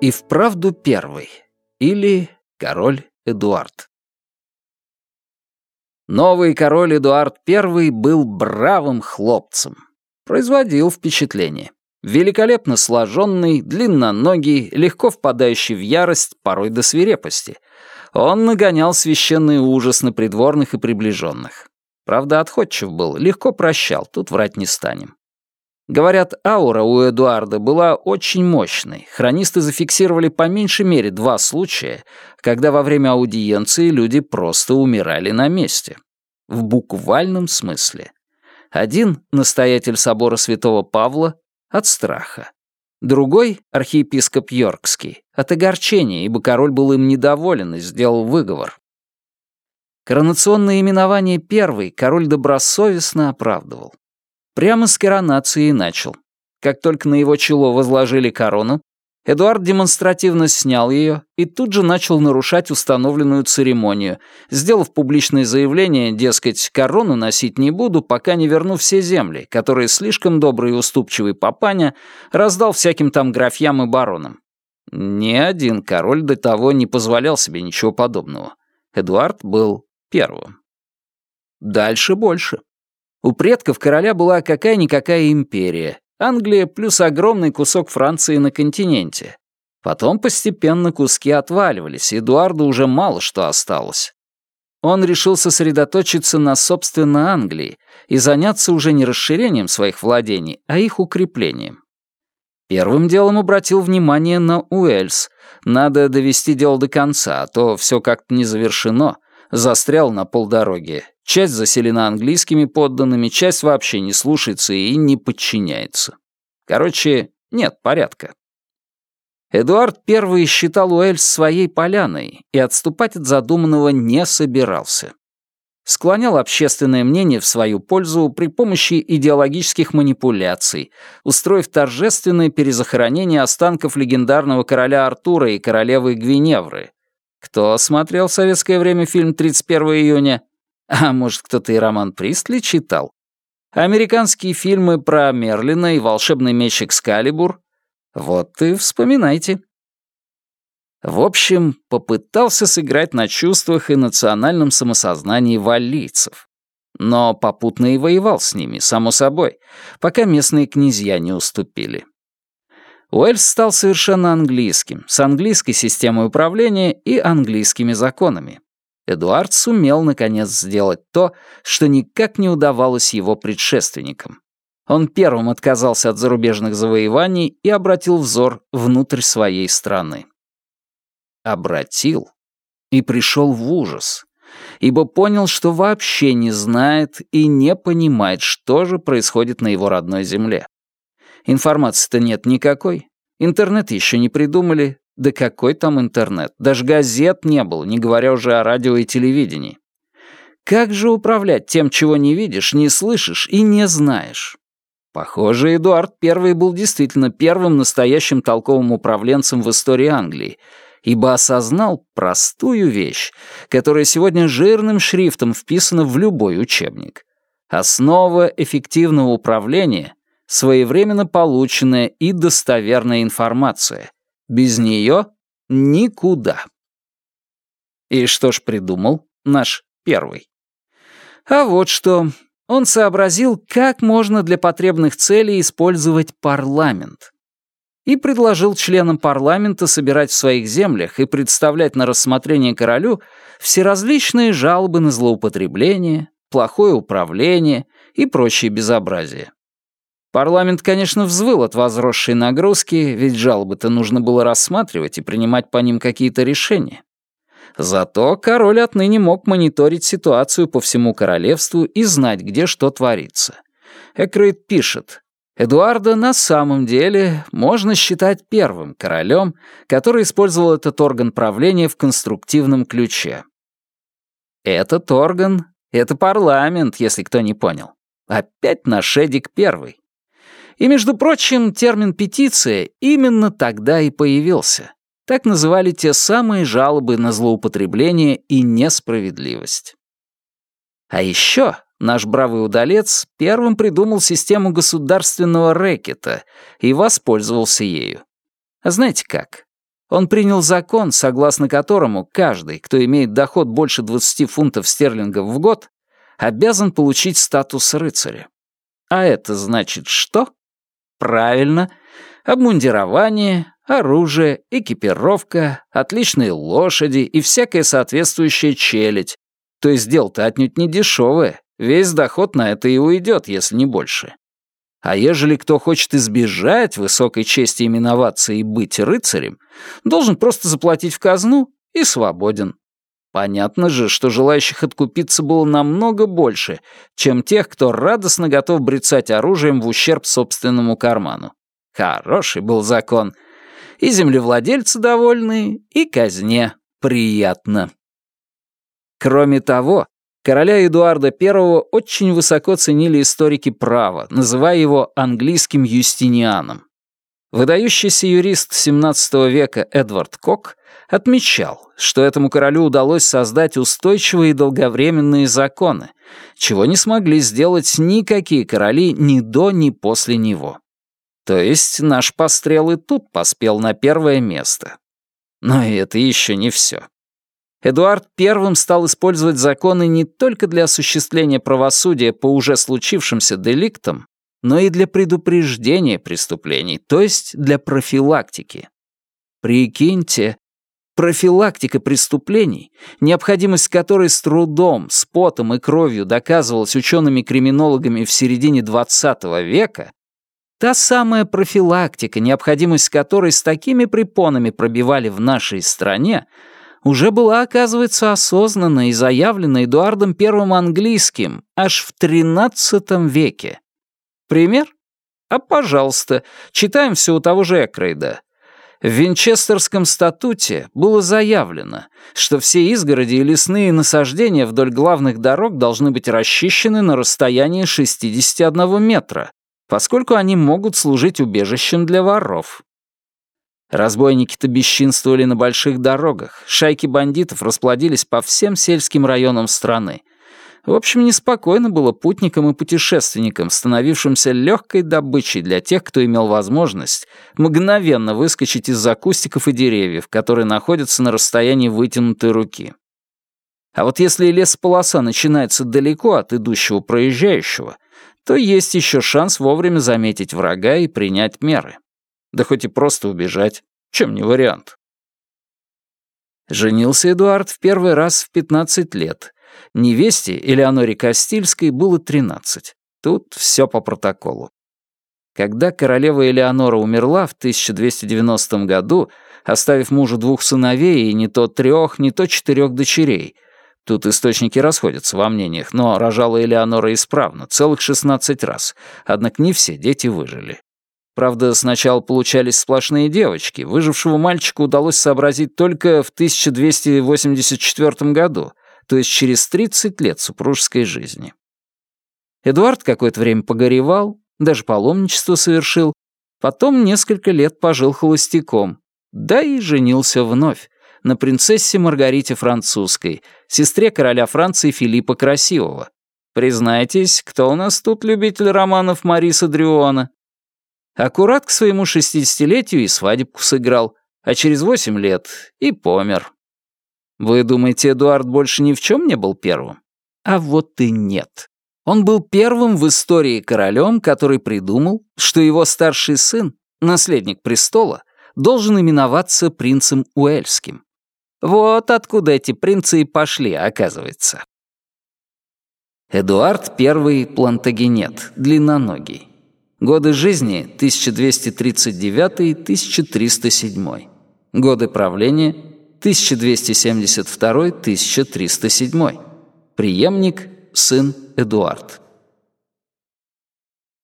И вправду первый. Или король Эдуард. Новый король Эдуард I был бравым хлопцем. Производил впечатление. Великолепно сложенный, длинноногий, легко впадающий в ярость, порой до свирепости. Он нагонял священный ужас на придворных и приближенных. Правда, отходчив был, легко прощал, тут врать не станем. Говорят, аура у Эдуарда была очень мощной. Хронисты зафиксировали по меньшей мере два случая, когда во время аудиенции люди просто умирали на месте. В буквальном смысле. Один — настоятель собора святого Павла от страха. Другой — архиепископ Йоркский от огорчения, ибо король был им недоволен и сделал выговор. Коронационное именование первый король добросовестно оправдывал. Прямо с коронации начал. Как только на его чело возложили корону, Эдуард демонстративно снял ее и тут же начал нарушать установленную церемонию, сделав публичное заявление, дескать, корону носить не буду, пока не верну все земли, которые слишком добрый и уступчивый папаня раздал всяким там графьям и баронам. Ни один король до того не позволял себе ничего подобного. Эдуард был первым. Дальше больше. У предков короля была какая-никакая империя, Англия плюс огромный кусок Франции на континенте. Потом постепенно куски отваливались, и Эдуарду уже мало что осталось. Он решил сосредоточиться на собственно Англии и заняться уже не расширением своих владений, а их укреплением. Первым делом обратил внимание на Уэльс. Надо довести дело до конца, а то все как-то не завершено, застрял на полдороге. Часть заселена английскими подданными, часть вообще не слушается и не подчиняется. Короче, нет порядка. Эдуард I считал Уэльс своей поляной и отступать от задуманного не собирался. Склонял общественное мнение в свою пользу при помощи идеологических манипуляций, устроив торжественное перезахоронение останков легендарного короля Артура и королевы Гвиневры, кто смотрел в советское время фильм «31 июня»? А может, кто-то и роман Пристли читал? Американские фильмы про Мерлина и волшебный меч Экскалибур? Вот и вспоминайте. В общем, попытался сыграть на чувствах и национальном самосознании валлийцев. Но попутно и воевал с ними, само собой, пока местные князья не уступили. Уэльс стал совершенно английским, с английской системой управления и английскими законами. Эдуард сумел, наконец, сделать то, что никак не удавалось его предшественникам. Он первым отказался от зарубежных завоеваний и обратил взор внутрь своей страны. Обратил и пришел в ужас, ибо понял, что вообще не знает и не понимает, что же происходит на его родной земле. Информации-то нет никакой. Интернет еще не придумали. Да какой там интернет? Даже газет не было, не говоря уже о радио и телевидении. Как же управлять тем, чего не видишь, не слышишь и не знаешь? Похоже, Эдуард I был действительно первым настоящим толковым управленцем в истории Англии, ибо осознал простую вещь, которая сегодня жирным шрифтом вписана в любой учебник. Основа эффективного управления своевременно полученная и достоверная информация. Без нее никуда. И что ж придумал наш первый? А вот что. Он сообразил, как можно для потребных целей использовать парламент. И предложил членам парламента собирать в своих землях и представлять на рассмотрение королю всеразличные жалобы на злоупотребление, плохое управление и прочие безобразия. Парламент, конечно, взвыл от возросшей нагрузки, ведь жалобы-то нужно было рассматривать и принимать по ним какие-то решения. Зато король отныне мог мониторить ситуацию по всему королевству и знать, где что творится. Экрейт пишет, Эдуарда на самом деле можно считать первым королем, который использовал этот орган правления в конструктивном ключе. Этот орган — это парламент, если кто не понял. Опять наш Эдик Первый. И, между прочим, термин «петиция» именно тогда и появился. Так называли те самые жалобы на злоупотребление и несправедливость. А еще наш бравый удалец, первым придумал систему государственного рэкета и воспользовался ею. А знаете как? Он принял закон, согласно которому каждый, кто имеет доход больше 20 фунтов стерлингов в год, обязан получить статус рыцаря. А это значит что? Правильно, обмундирование, оружие, экипировка, отличные лошади и всякая соответствующая челядь. То есть дело-то отнюдь не дешевое, весь доход на это и уйдет, если не больше. А ежели кто хочет избежать высокой чести именоваться и быть рыцарем, должен просто заплатить в казну и свободен. Понятно же, что желающих откупиться было намного больше, чем тех, кто радостно готов брецать оружием в ущерб собственному карману. Хороший был закон. И землевладельцы довольны, и казне приятно. Кроме того, Короля Эдуарда I очень высоко ценили историки права, называя его английским Юстинианом. Выдающийся юрист XVII века Эдвард Кок отмечал, что этому королю удалось создать устойчивые и долговременные законы, чего не смогли сделать никакие короли ни до, ни после него. То есть наш пострел и тут поспел на первое место. Но это еще не все. Эдуард I стал использовать законы не только для осуществления правосудия по уже случившимся деликтам, но и для предупреждения преступлений, то есть для профилактики. Прикиньте, профилактика преступлений, необходимость которой с трудом, с потом и кровью доказывалась учеными-криминологами в середине XX века, та самая профилактика, необходимость которой с такими препонами пробивали в нашей стране, уже была, оказывается, осознана и заявлена Эдуардом I английским аж в XIII веке. Пример? А пожалуйста, читаем все у того же Экрейда. В Винчестерском статуте было заявлено, что все изгороди и лесные насаждения вдоль главных дорог должны быть расчищены на расстоянии 61 метра, поскольку они могут служить убежищем для воров. Разбойники-то бесчинствовали на больших дорогах, шайки бандитов расплодились по всем сельским районам страны. В общем, неспокойно было путникам и путешественникам, становившимся легкой добычей для тех, кто имел возможность мгновенно выскочить из-за кустиков и деревьев, которые находятся на расстоянии вытянутой руки. А вот если лесополоса начинается далеко от идущего проезжающего, то есть еще шанс вовремя заметить врага и принять меры. Да хоть и просто убежать. Чем не вариант? Женился Эдуард в первый раз в 15 лет. Невесте Элеоноре Кастильской было 13. Тут все по протоколу. Когда королева Элеонора умерла в 1290 году, оставив мужу двух сыновей и не то трех, не то четырех дочерей, Тут источники расходятся во мнениях, но рожала Элеонора исправно, целых 16 раз, однако не все дети выжили. Правда, сначала получались сплошные девочки. Выжившего мальчика удалось сообразить только в 1284 году, то есть через 30 лет супружеской жизни. Эдуард какое-то время погоревал, даже паломничество совершил, потом несколько лет пожил холостяком, да и женился вновь на принцессе Маргарите Французской, сестре короля Франции Филиппа Красивого. Признайтесь, кто у нас тут любитель романов Мариса Дрюона? Аккурат к своему шестидесятилетию и свадебку сыграл, а через восемь лет и помер. Вы думаете, Эдуард больше ни в чем не был первым? А вот и нет. Он был первым в истории королем, который придумал, что его старший сын, наследник престола, должен именоваться принцем Уэльским. Вот откуда эти принцы и пошли, оказывается. Эдуард I Плантагенет, длинноногий. Годы жизни 1239-1307. Годы правления 1272-1307. Приемник сын Эдуард.